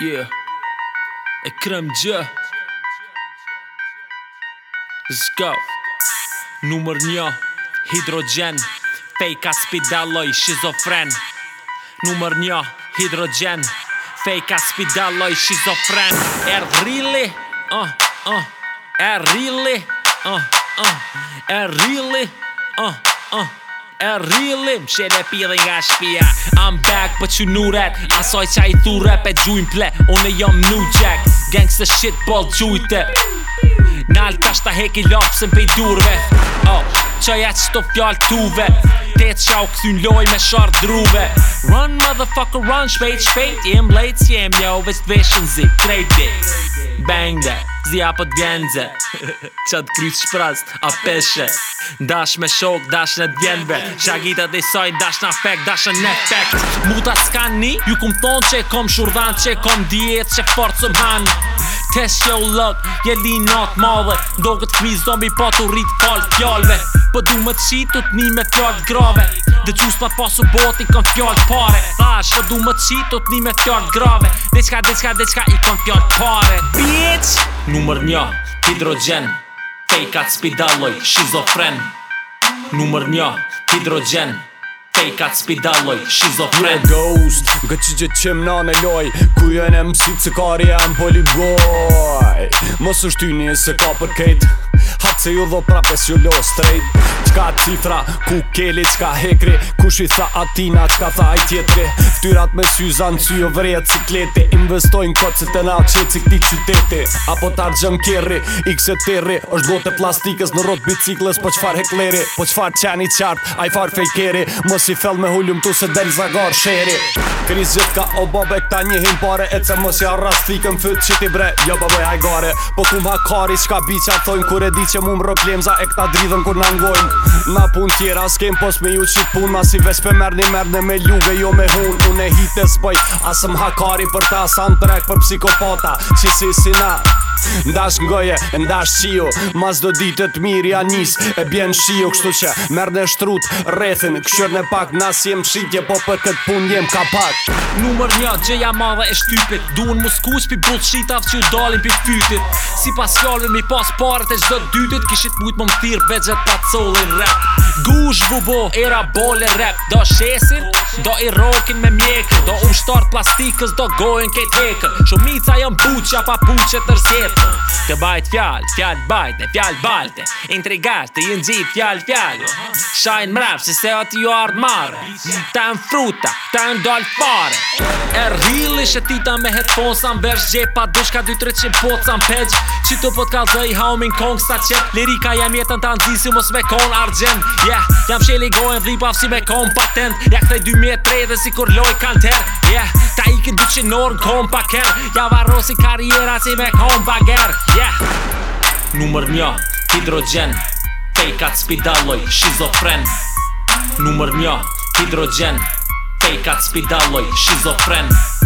Yeah E krem gjë Let's go Numër një Hidrogen Fejka spidaloj shizofren Numër një Hidrogen Fejka spidaloj shizofren Er rili uh, uh. Er rili uh, uh. Er rili uh, uh. And really, më shet e pidhe nga shpia I'm back, për që nu rap Asoj qa i thu rap e gjujn ple Unë e jom New Jack Gangsta shit, ball gjujte nal tash ta heki lopë, sëm pëj durve oh që jetë të fjallë tuve Tetë qa u këthyn loj me shardë druve Run motherfucker run shpejt shpejt Jem late që jem jo veç të veshën zi krejt dit Bang dhe Zi apo të vjenze Qa të kryt shpraz A peshe Dash me shok Dash në djenve Shagita dhe sajt Dash në fekt Dash në nefekt Muta s'ka Ju kum thonë që kom shurdan Që kom djetë Që forë cëm han Test your luck jeli li not madhe Do këtë kmi zombi Po të rrit fal fjallve Po du më të qitu t'ni me fjallë grave Dhe qus ma pasu botin kon fjallë pare Thash, po du më të qitu t'ni me fjallë grave Dhe qka, dhe qka, i kon fjallë pare Bitch! Numër një, hidrogen Fake at spidalloj, shizofren Numër një, hidrogen Fake at spidalloj, shizofren Ghost, nga që gjithë që na me loj Ku jën e mësit se kari e më poliboj Mos është ty një se ka për kejt Si ju do prapes, si ju lo strejt qka cifra Ku keli qka hekri Kush i tha atina qka tha aj tjetri Ftyrat me syzan që jo vreja ciklete Investojnë kocë të na qetë si këti qyteti Apo tar gjëm kjerri X e tiri është gote plastikës në rot bicikles Po qfar hekleri Po qfar qeni qartë Aj far fejkeri Mos i fell me hullum tu se del zagar sheri Kriz gjith ka o bobe këta një himpare E ce mos ja rastikën fyt që ti bre Jo bobe ajgare Po ku ma kari qka bicja thojnë Kur e di që mu më roklemza e këta dridhën kur në ngojnë Ma pun tjera s'kem pos me ju qit pun Ma si vespe merni merne me luge jo me hun Unë e hitet s'bëj asëm hakari për ta Sa trek për psikopata Qisi si na Ndash ngoje, ndash qio Mas do ditët mirë ja njës E bjen shio, kështu që Merë në shtrut, rethin Këshër në pak, nas jem shqitje Po për këtë pun jem ka pak Numër një, gjeja madhe e shtypit Duhën mu skuq pi Aftë që u dalin pi fytit Si pas fjallën mi pas parët e gjdo dytit Kishit mujt më më thirë vegjet pa solin rap Gush bubo Era bole rap Do shesin Do i rokin me mjekin Do u shtar plastikës Do gojen kejt ekën Shumica jën buqja pa të tërsjetë Të bajt fjall Fjall bajte Fjall balte Intrigasht Të jën gjit fjall fjall Shajn mrap Si se ati jo ard mare Ta në fruta Ta në dal fare Er hili shetita me headphone Sa më vërsh gjepa Dushka 2-300 pot Sa më pegj Qito pot ka Haumin kong sa qep Lirika jam jetën të nëzisi Mos me kon argjen Yeah, jam sheli gojnë dhip afsi me patent Ja këtë dy mjetë prej dhe si kur loj kanë ter Yeah, ta i këtë dyqë në orën kompa kërë Ja varro si karriera si me kompa gërë Yeah Numër një, hidrogen Fake at spidaloj, shizofren Numër një, hidrogen Fake at spidaloj, shizofren